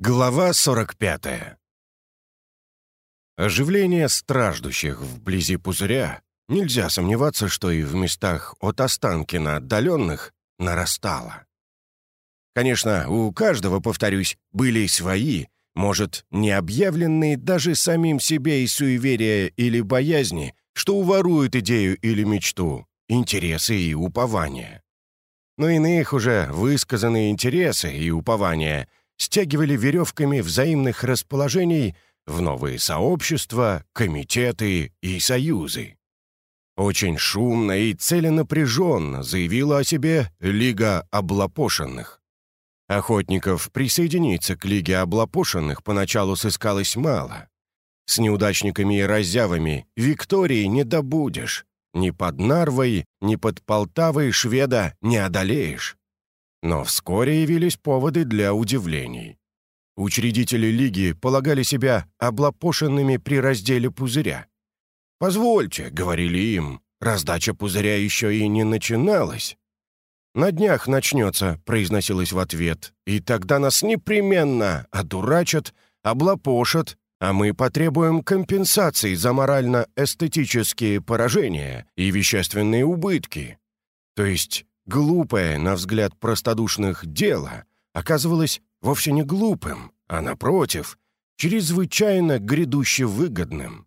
Глава 45. Оживление страждущих вблизи пузыря, нельзя сомневаться, что и в местах от Останкина отдаленных нарастало. Конечно, у каждого, повторюсь, были свои, может, не объявленные даже самим себе и суеверия или боязни, что уворуют идею или мечту, интересы и упования. Но иных уже высказанные интересы и упования — стягивали веревками взаимных расположений в новые сообщества, комитеты и союзы. Очень шумно и целенапряженно заявила о себе Лига Облапошенных. Охотников присоединиться к Лиге Облапошенных поначалу сыскалось мало. С неудачниками и раззявами Виктории не добудешь. Ни под Нарвой, ни под Полтавой шведа не одолеешь. Но вскоре явились поводы для удивлений. Учредители Лиги полагали себя облапошенными при разделе пузыря. «Позвольте», — говорили им, — «раздача пузыря еще и не начиналась». «На днях начнется», — произносилось в ответ, «и тогда нас непременно одурачат, облапошат, а мы потребуем компенсации за морально-эстетические поражения и вещественные убытки. То есть глупое, на взгляд простодушных, дело оказывалось вовсе не глупым, а, напротив, чрезвычайно грядуще выгодным.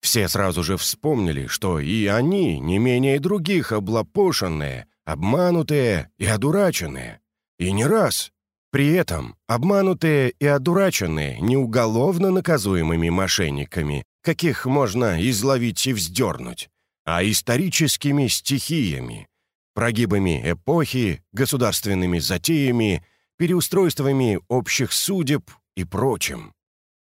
Все сразу же вспомнили, что и они не менее других облапошенные, обманутые и одураченные. И не раз. При этом обманутые и одураченные не уголовно наказуемыми мошенниками, каких можно изловить и вздернуть, а историческими стихиями, прогибами эпохи, государственными затеями, переустройствами общих судеб и прочим.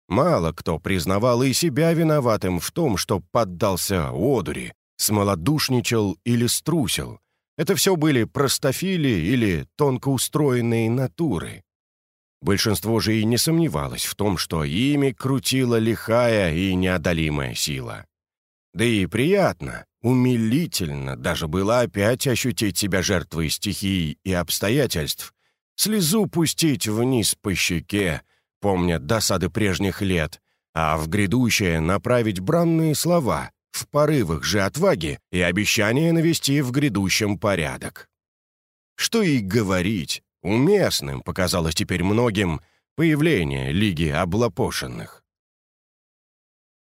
Мало кто признавал и себя виноватым в том, что поддался одури, смолодушничал или струсил. Это все были простофили или тонко устроенные натуры. Большинство же и не сомневалось в том, что ими крутила лихая и неодолимая сила. Да и приятно, умилительно даже было опять ощутить себя жертвой стихий и обстоятельств, слезу пустить вниз по щеке, помня досады прежних лет, а в грядущее направить бранные слова, в порывах же отваги и обещание навести в грядущем порядок. Что и говорить, уместным показалось теперь многим появление Лиги Облапошенных.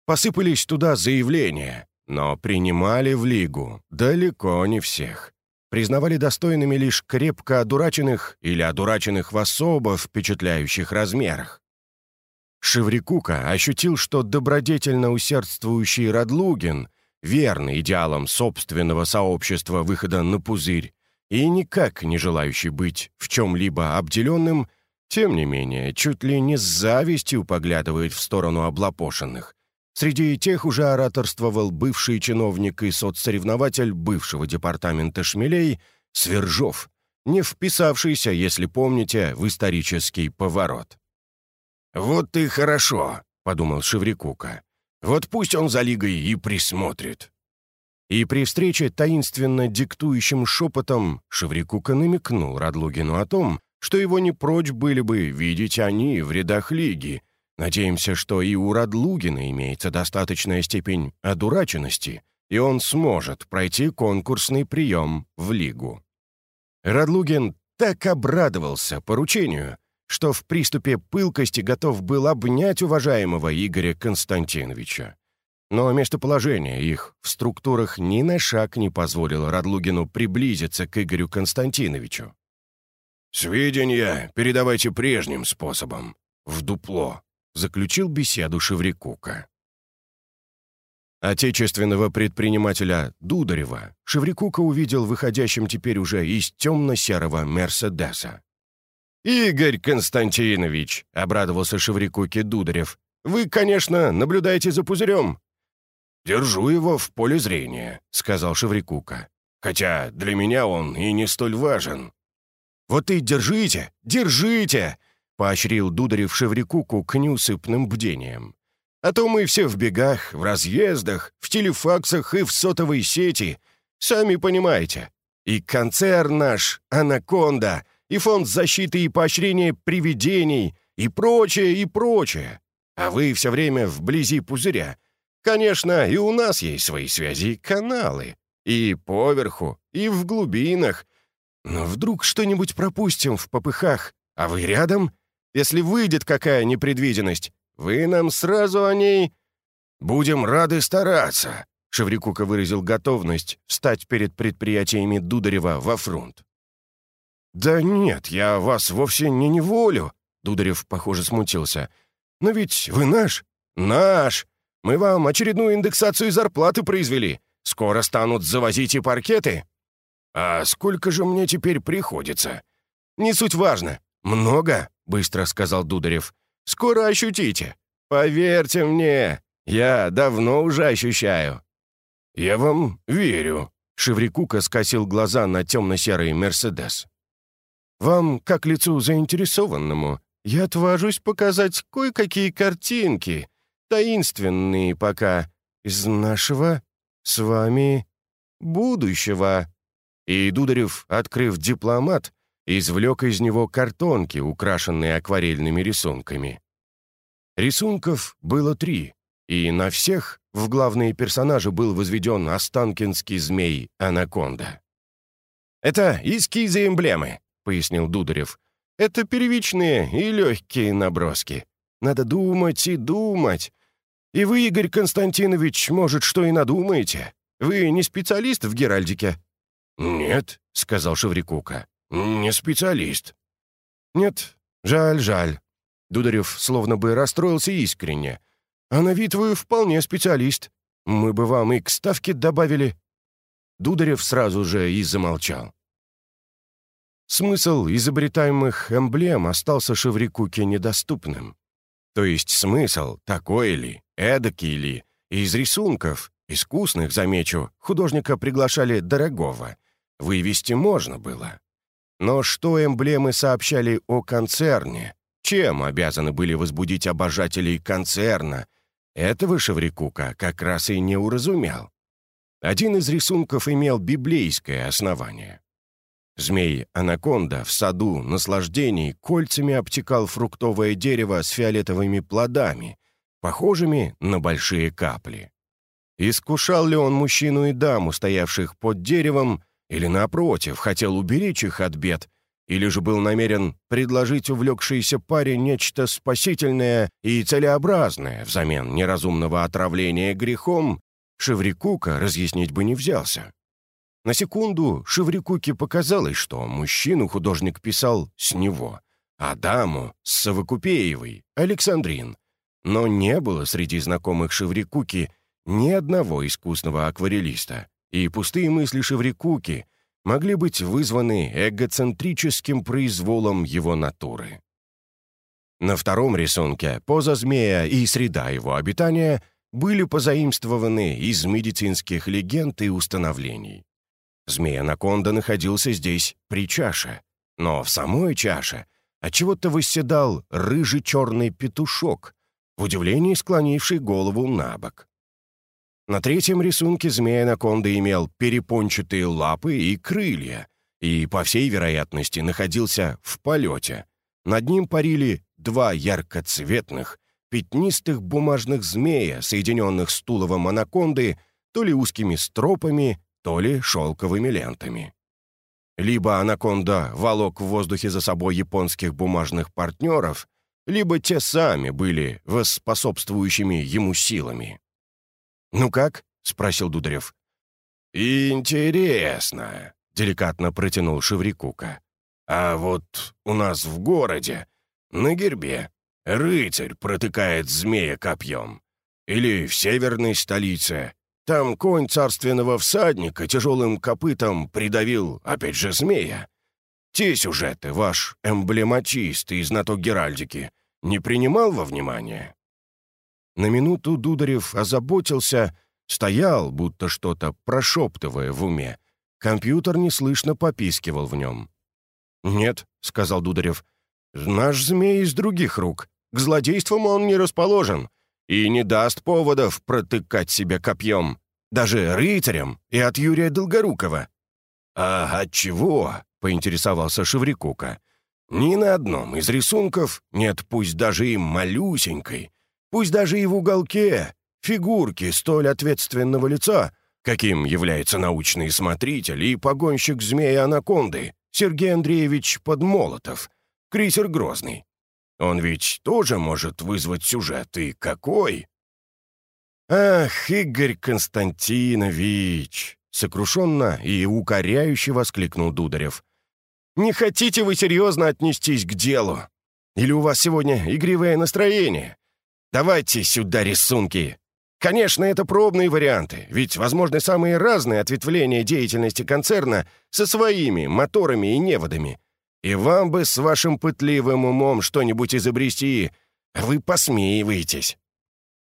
Посыпались туда заявления, но принимали в Лигу далеко не всех. Признавали достойными лишь крепко одураченных или одураченных в особо впечатляющих размерах. Шеврикука ощутил, что добродетельно усердствующий Радлугин, верный идеалам собственного сообщества выхода на пузырь, и никак не желающий быть в чем-либо обделенным, тем не менее, чуть ли не с завистью поглядывает в сторону облапошенных, Среди тех уже ораторствовал бывший чиновник и соцсоревнователь бывшего департамента шмелей Свержов, не вписавшийся, если помните, в исторический поворот. «Вот и хорошо», — подумал Шеврикука. «Вот пусть он за лигой и присмотрит». И при встрече таинственно диктующим шепотом Шеврикука намекнул Радлугину о том, что его не прочь были бы видеть они в рядах лиги, Надеемся, что и у Радлугина имеется достаточная степень одураченности, и он сможет пройти конкурсный прием в Лигу. Радлугин так обрадовался поручению, что в приступе пылкости готов был обнять уважаемого Игоря Константиновича. Но местоположение их в структурах ни на шаг не позволило Радлугину приблизиться к Игорю Константиновичу. «Сведения передавайте прежним способом, в дупло», заключил беседу Шеврикука. Отечественного предпринимателя Дударева Шеврикука увидел выходящим теперь уже из темно-серого «Мерседеса». «Игорь Константинович», — обрадовался Шеврикуке Дударев, «вы, конечно, наблюдаете за пузырем». «Держу его в поле зрения», — сказал Шеврикука. «Хотя для меня он и не столь важен». «Вот и держите, держите!» Поощрил Дударев Шеврикуку к неусыпным бдениям. «А то мы все в бегах, в разъездах, в телефаксах и в сотовой сети. Сами понимаете. И концерн наш, «Анаконда», и фонд защиты и поощрения привидений, и прочее, и прочее. А вы все время вблизи пузыря. Конечно, и у нас есть свои связи каналы. И поверху, и в глубинах. Но вдруг что-нибудь пропустим в попыхах, а вы рядом? Если выйдет какая непредвиденность, вы нам сразу о ней... Будем рады стараться, Шеврикука выразил готовность встать перед предприятиями Дударева во фронт. «Да нет, я вас вовсе не неволю», — Дударев, похоже, смутился. «Но ведь вы наш». «Наш! Мы вам очередную индексацию зарплаты произвели. Скоро станут завозить и паркеты». «А сколько же мне теперь приходится?» «Не суть важно. Много», — быстро сказал Дударев. «Скоро ощутите. Поверьте мне, я давно уже ощущаю». «Я вам верю», — Шеврикука скосил глаза на темно-серый «Мерседес». «Вам, как лицу заинтересованному, я отважусь показать кое-какие картинки, таинственные пока, из нашего с вами будущего». И Дударев, открыв дипломат, извлек из него картонки, украшенные акварельными рисунками. Рисунков было три, и на всех в главные персонажи был возведен останкинский змей Анаконда. «Это эскизы эмблемы», — пояснил Дударев. «Это первичные и легкие наброски. Надо думать и думать. И вы, Игорь Константинович, может, что и надумаете. Вы не специалист в Геральдике?» «Нет», — сказал Шеврикука. «Не специалист». «Нет, жаль, жаль». Дударев словно бы расстроился искренне. А на вид вы вполне специалист. Мы бы вам и к ставке добавили». Дударев сразу же и замолчал. Смысл изобретаемых эмблем остался Шеврикуке недоступным. То есть смысл, такой ли, эдакий ли, из рисунков, искусных, замечу, художника приглашали дорогого, вывести можно было. Но что эмблемы сообщали о концерне, чем обязаны были возбудить обожателей концерна, этого Шеврикука как раз и не уразумел. Один из рисунков имел библейское основание. Змей-анаконда в саду наслаждений кольцами обтекал фруктовое дерево с фиолетовыми плодами, похожими на большие капли. Искушал ли он мужчину и даму, стоявших под деревом, или, напротив, хотел уберечь их от бед, или же был намерен предложить увлекшейся паре нечто спасительное и целеобразное взамен неразумного отравления грехом, Шеврикука разъяснить бы не взялся. На секунду Шеврикуке показалось, что мужчину художник писал с него, а даму — с Совокупеевой, Александрин. Но не было среди знакомых Шеврикуки ни одного искусного акварелиста, и пустые мысли Шеврикуки — могли быть вызваны эгоцентрическим произволом его натуры. На втором рисунке поза змея и среда его обитания были позаимствованы из медицинских легенд и установлений. Змея-анаконда находился здесь при чаше, но в самой чаше отчего-то восседал рыжий черный петушок, в удивлении склонивший голову на бок. На третьем рисунке змея-анаконда имел перепончатые лапы и крылья, и, по всей вероятности, находился в полете. Над ним парили два яркоцветных, пятнистых бумажных змея, соединенных с туловом анаконды то ли узкими стропами, то ли шелковыми лентами. Либо анаконда волок в воздухе за собой японских бумажных партнеров, либо те сами были воспособствующими ему силами. «Ну как?» — спросил Дударев. «Интересно», — деликатно протянул Шеврикука. «А вот у нас в городе, на гербе, рыцарь протыкает змея копьем. Или в северной столице. Там конь царственного всадника тяжелым копытом придавил, опять же, змея. Те сюжеты ваш эмблематист и знаток Геральдики не принимал во внимание?» На минуту Дударев озаботился, стоял, будто что-то прошептывая в уме. Компьютер неслышно попискивал в нем. «Нет», — сказал Дударев, — «наш змей из других рук. К злодействам он не расположен и не даст поводов протыкать себя копьем, даже рыцарям и от Юрия Долгорукова». «А от чего?» — поинтересовался Шеврикука. Ни на одном из рисунков нет пусть даже и малюсенькой, пусть даже и в уголке, фигурки столь ответственного лица, каким является научный смотритель и погонщик змея-анаконды Сергей Андреевич Подмолотов, крейсер Грозный. Он ведь тоже может вызвать сюжет, и какой? «Ах, Игорь Константинович!» — сокрушенно и укоряюще воскликнул Дударев. «Не хотите вы серьезно отнестись к делу? Или у вас сегодня игривое настроение? Давайте сюда рисунки. Конечно, это пробные варианты, ведь возможны самые разные ответвления деятельности концерна со своими моторами и неводами. И вам бы с вашим пытливым умом что-нибудь изобрести, вы посмеиваетесь».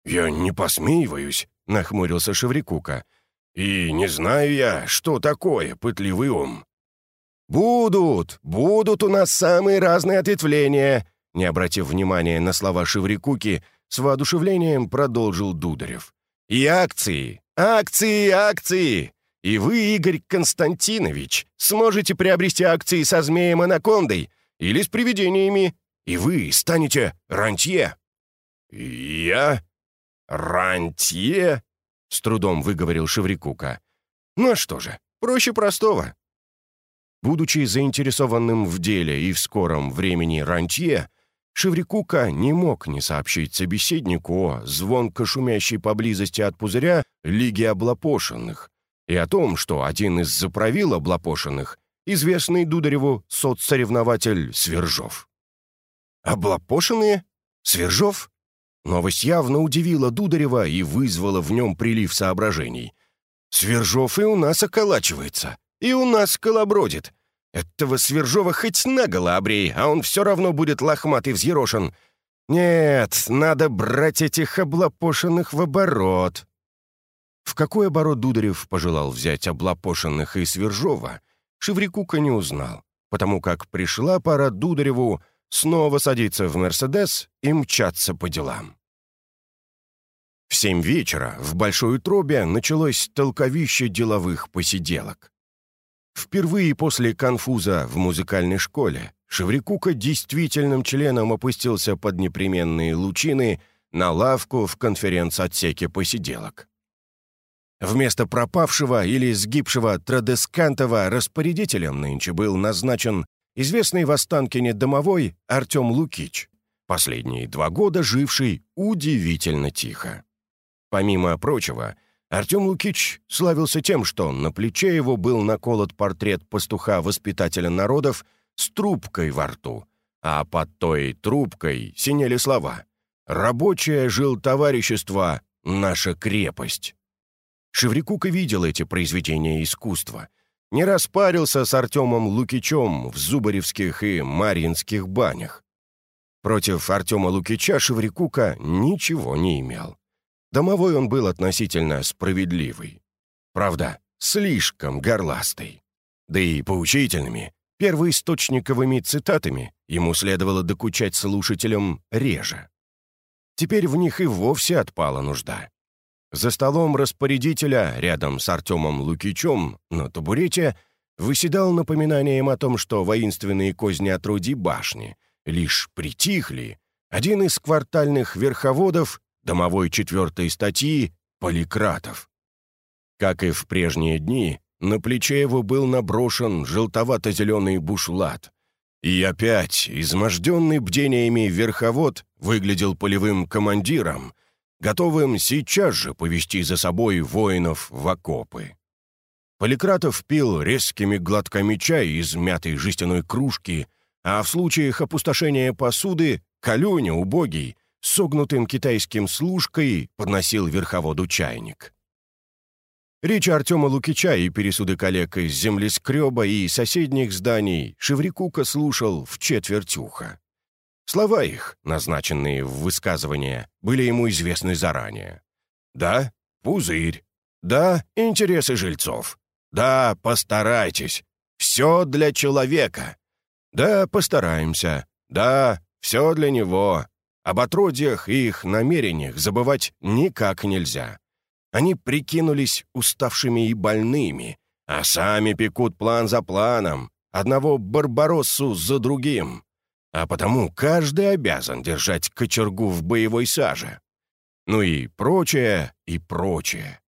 «Я не посмеиваюсь», — нахмурился Шеврикука. «И не знаю я, что такое пытливый ум». «Будут, будут у нас самые разные ответвления», не обратив внимания на слова Шеврикуки, с воодушевлением продолжил Дударев. «И акции! Акции! Акции! И вы, Игорь Константинович, сможете приобрести акции со змеем-анакондой или с привидениями, и вы станете рантье». «Я? Рантье?» — с трудом выговорил Шеврикука. «Ну а что же, проще простого». Будучи заинтересованным в деле и в скором времени рантье, Шеврикука не мог не сообщить собеседнику о звонко шумящей поблизости от пузыря Лиге облапошенных и о том, что один из заправил облапошенных — известный Дудареву соцсоревнователь Свержов. «Облапошенные? Свержов?» Новость явно удивила Дударева и вызвала в нем прилив соображений. «Свержов и у нас околачивается, и у нас колобродит. Этого Свержова хоть наголо обрей, а он все равно будет лохматый взъерошен. Нет, надо брать этих облапошенных в оборот». В какой оборот Дударев пожелал взять облапошенных и Свержова, Шеврикука не узнал, потому как пришла пора Дудареву снова садиться в «Мерседес» и мчаться по делам. В семь вечера в Большой Утробе началось толковище деловых посиделок. Впервые после конфуза в музыкальной школе Шеврикука действительным членом опустился под непременные лучины на лавку в конференц-отсеке посиделок. Вместо пропавшего или сгибшего Традескантова распорядителем нынче был назначен известный в Останкине домовой Артем Лукич, последние два года живший удивительно тихо. Помимо прочего, Артем Лукич славился тем, что на плече его был наколот портрет пастуха-воспитателя народов с трубкой во рту, а под той трубкой синели слова «Рабочее жил товарищество, наша крепость». Шеврикука видел эти произведения искусства, не распарился с Артемом Лукичем в Зубаревских и Марьинских банях. Против Артема Лукича Шеврикука ничего не имел. Домовой он был относительно справедливый. Правда, слишком горластый. Да и поучительными, первоисточниковыми цитатами ему следовало докучать слушателям реже. Теперь в них и вовсе отпала нужда. За столом распорядителя, рядом с Артемом Лукичем, на табурете, выседал напоминанием о том, что воинственные козни отруди башни лишь притихли, один из квартальных верховодов домовой четвертой статьи Поликратов. Как и в прежние дни, на плече его был наброшен желтовато-зеленый бушлат. И опять, изможденный бдениями верховод, выглядел полевым командиром, готовым сейчас же повести за собой воинов в окопы. Поликратов пил резкими глотками чай из мятой жестяной кружки, а в случаях опустошения посуды Калюня, убогий, согнутым китайским служкой подносил верховоду чайник. Речь Артема Лукича и пересуды коллег из землескреба и соседних зданий Шеврикука слушал в четверть уха. Слова их, назначенные в высказывание, были ему известны заранее. «Да, пузырь. Да, интересы жильцов. Да, постарайтесь. Все для человека. Да, постараемся. Да, все для него. Об отродьях и их намерениях забывать никак нельзя. Они прикинулись уставшими и больными, а сами пекут план за планом, одного барбароссу за другим, а потому каждый обязан держать кочергу в боевой саже. Ну и прочее, и прочее.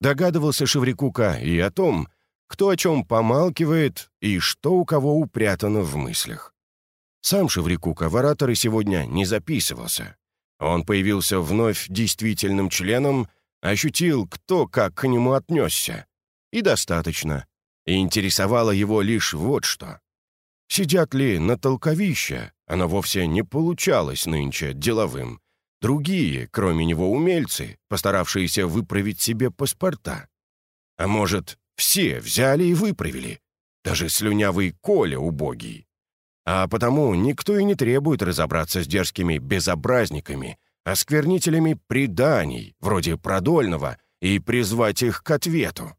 Догадывался Шеврикука и о том, кто о чем помалкивает и что у кого упрятано в мыслях. Сам Шеврикука в ораторы сегодня не записывался. Он появился вновь действительным членом, ощутил, кто как к нему отнесся. И достаточно. И интересовало его лишь вот что. Сидят ли на толковище, оно вовсе не получалось нынче деловым, Другие, кроме него умельцы, постаравшиеся выправить себе паспорта. А может, все взяли и выправили. Даже слюнявый Коля убогий. А потому никто и не требует разобраться с дерзкими безобразниками, осквернителями преданий, вроде Продольного, и призвать их к ответу.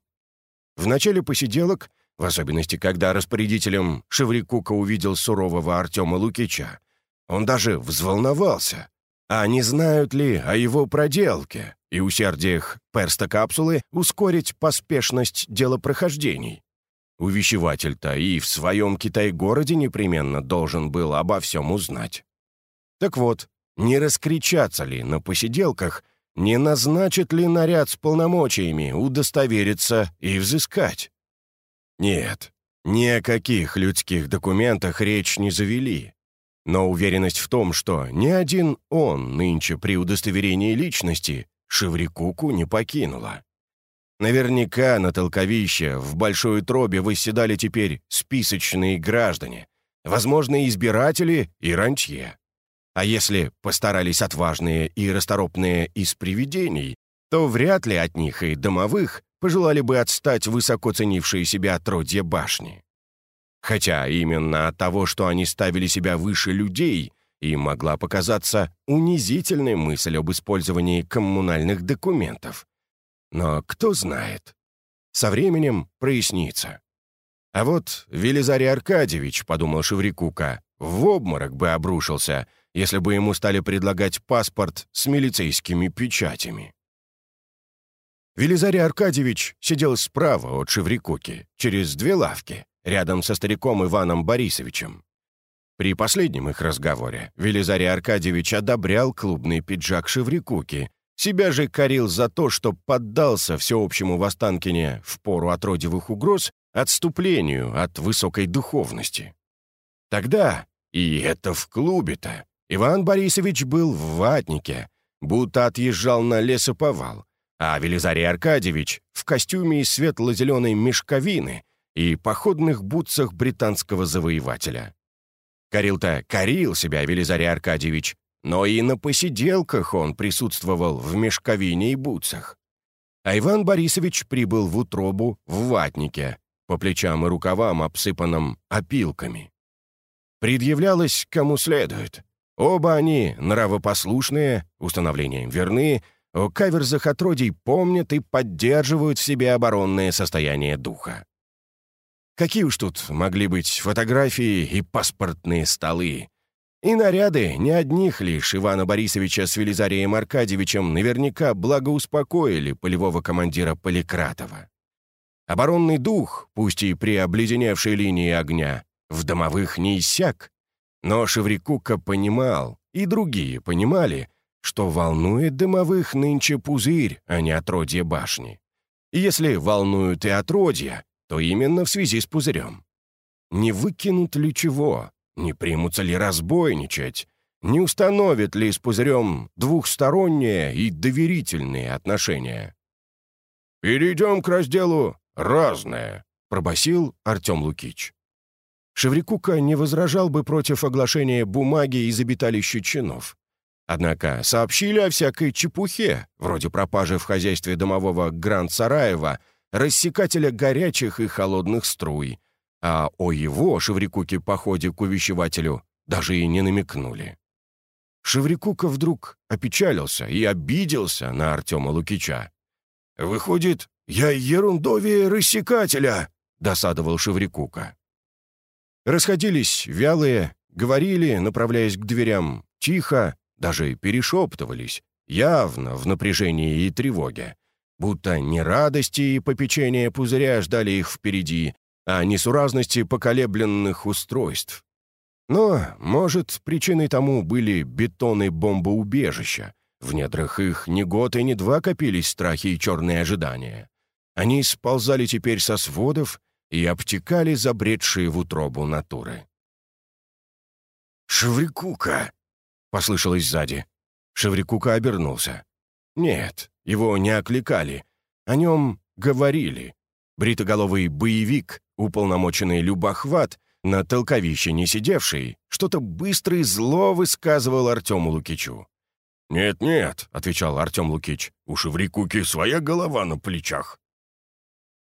В начале посиделок, в особенности, когда распорядителем Шеврикука увидел сурового Артема Лукича, он даже взволновался, а не знают ли о его проделке и усердиях перста-капсулы ускорить поспешность делопрохождений? Увещеватель-то и в своем Китай-городе непременно должен был обо всем узнать. Так вот, не раскричаться ли на посиделках, не назначит ли наряд с полномочиями удостовериться и взыскать? Нет, ни о каких людских документах речь не завели. Но уверенность в том, что ни один он нынче при удостоверении личности Шеврикуку не покинула. Наверняка на толковище в большой тробе восседали теперь списочные граждане, возможно, избиратели и ранчье. А если постарались отважные и расторопные из привидений, то вряд ли от них и домовых пожелали бы отстать высоко ценившие себя отродье башни. Хотя именно от того, что они ставили себя выше людей, им могла показаться унизительной мысль об использовании коммунальных документов. Но кто знает. Со временем прояснится. А вот Велизарий Аркадьевич, подумал Шеврикука, в обморок бы обрушился, если бы ему стали предлагать паспорт с милицейскими печатями. Велизарий Аркадьевич сидел справа от Шеврикуки, через две лавки рядом со стариком Иваном Борисовичем. При последнем их разговоре Велизарий Аркадьевич одобрял клубный пиджак Шеврикуки, себя же корил за то, что поддался всеобщему Востанкине в пору отродивых угроз отступлению от высокой духовности. Тогда, и это в клубе-то, Иван Борисович был в ватнике, будто отъезжал на лесоповал, а Велизарий Аркадьевич в костюме из светло-зеленой мешковины и походных бутсах британского завоевателя. Корил-то корил себя Велизарий Аркадьевич, но и на посиделках он присутствовал в мешковине и бутсах. А Иван Борисович прибыл в утробу в ватнике, по плечам и рукавам, обсыпанным опилками. Предъявлялось кому следует. Оба они нравопослушные, установлением верны, о каверзах отродий помнят и поддерживают в себе оборонное состояние духа. Какие уж тут могли быть фотографии и паспортные столы. И наряды не одних лишь Ивана Борисовича с Велизарием Аркадьевичем наверняка благоуспокоили полевого командира Поликратова. Оборонный дух, пусть и при обледеневшей линии огня, в домовых не иссяк, но Шеврикука понимал, и другие понимали, что волнует дымовых нынче пузырь, а не отродье башни. И если волнуют и отродья, то именно в связи с пузырем. Не выкинут ли чего? Не примутся ли разбойничать? Не установят ли с пузырем двухсторонние и доверительные отношения? «Перейдем к разделу «Разное», — пробасил Артем Лукич. Шеврикука не возражал бы против оглашения бумаги из обиталища чинов. Однако сообщили о всякой чепухе, вроде пропажи в хозяйстве домового Гранд Сараева рассекателя горячих и холодных струй, а о его, Шеврикуке, походе к увещевателю даже и не намекнули. Шеврикука вдруг опечалился и обиделся на Артема Лукича. «Выходит, я ерундовее рассекателя!» — досадовал Шеврикука. Расходились вялые, говорили, направляясь к дверям, тихо, даже перешептывались, явно в напряжении и тревоге будто не радости и попечения пузыря ждали их впереди, о несуразности поколебленных устройств. Но, может, причиной тому были бетоны бомбоубежища. В недрах их ни год и ни два копились страхи и черные ожидания. Они сползали теперь со сводов и обтекали забредшие в утробу натуры. «Шеврикука!» — послышалось сзади. Шеврикука обернулся. Нет, его не окликали. О нем говорили. Бритоголовый боевик, уполномоченный любохват, на толковище не сидевший, что-то быстро и зло высказывал Артему Лукичу. «Нет-нет», — отвечал Артем Лукич, — «у Шеврикуки своя голова на плечах».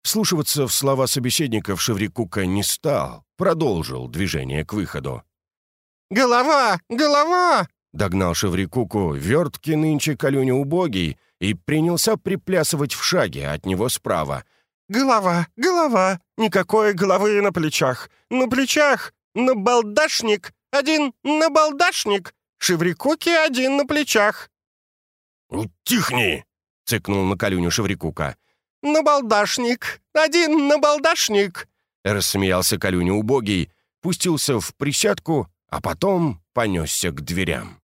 Слушиваться в слова собеседников Шеврикука не стал, продолжил движение к выходу. «Голова! Голова!» — догнал Шеврикуку верткий нынче Калюня убогий и принялся приплясывать в шаге от него справа. «Голова! Голова! Никакой головы на плечах! На плечах! На балдашник! Один на балдашник! Шеврикуки один на плечах!» «Утихни!» — цыкнул на Калюню Шеврикука. «Набалдашник! Один набалдашник!» Рассмеялся Калюня убогий, пустился в присядку, а потом понесся к дверям.